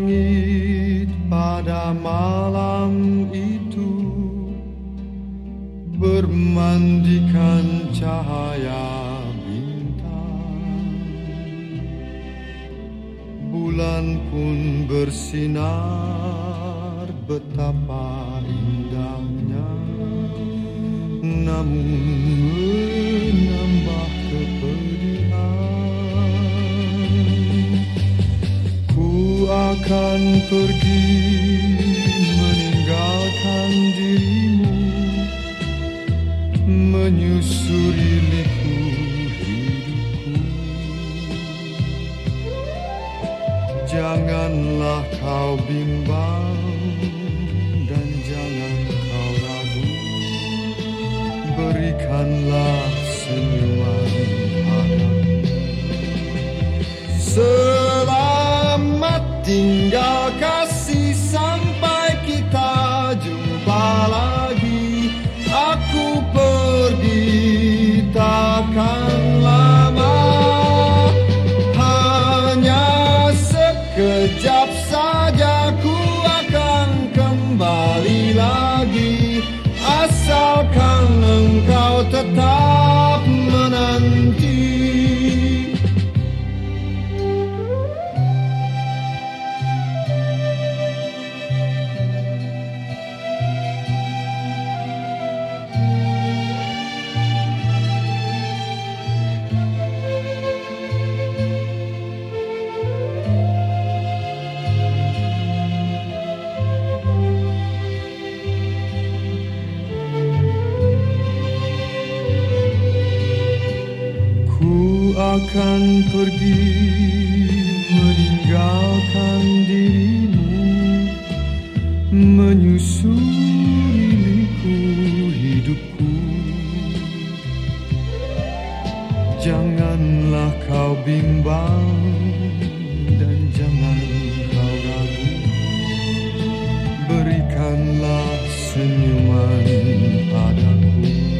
terbit pada malam itu Bermandikan cahaya bintang. Bulan pun bersinar betapa indahnya. Namun akan pergi meninggalkan dirimu Menyusuri liku hidupku. Janganlah kau bimbang dan jangan kau ragu. Berikanlah senyuman akan pergi meninggalkan dirimu Menyusuri liku hidupku. Janganlah kau bimbang dan jangan kau ragu. Berikanlah senyuman padaku